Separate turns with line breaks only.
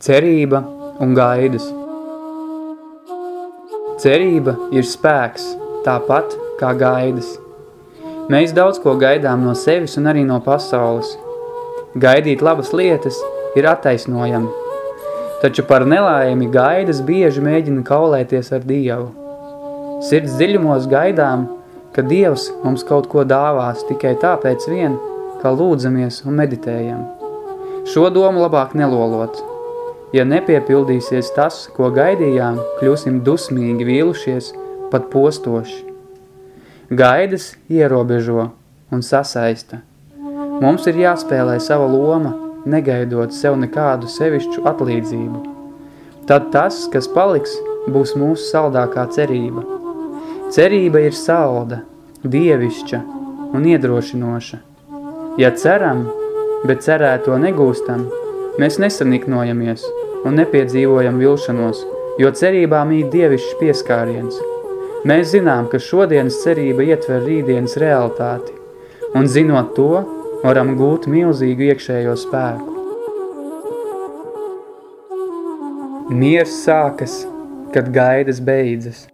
Cerība un gaidas. Cerība ir spēks, tāpat kā gaidas. Mēs daudz ko gaidām no sevis un arī no pasaules. Gaidīt labas lietas ir attaisnojami, taču par nelaimi gaidas bieži mēģina kaulēties ar Dievu. Sirds dziļumos gaidām, ka Dievs mums kaut ko dāvās tikai tāpēc vien, ka lūdzamies un meditējam. Šo domu labāk nelolot – Ja nepiepildīsies tas, ko gaidījām, kļūsim dusmīgi vīlušies, pat postoši. Gaidas ierobežo un sasaista. Mums ir jāspēlē sava loma, negaidot sev nekādu sevišķu atlīdzību. Tad tas, kas paliks, būs mūsu saldākā cerība. Cerība ir salda, dievišķa un iedrošinoša. Ja ceram, bet cerēto negūstam, mēs nesaniknojamies – un nepiedzīvojam vilšanos, jo cerībā mīt dievišķs pieskāriens. Mēs zinām, ka šodienas cerība ietver rītdienas realitāti, un zinot to, varam gūt milzīgu iekšējo spēku. Miers sākas, kad gaidas beidzas.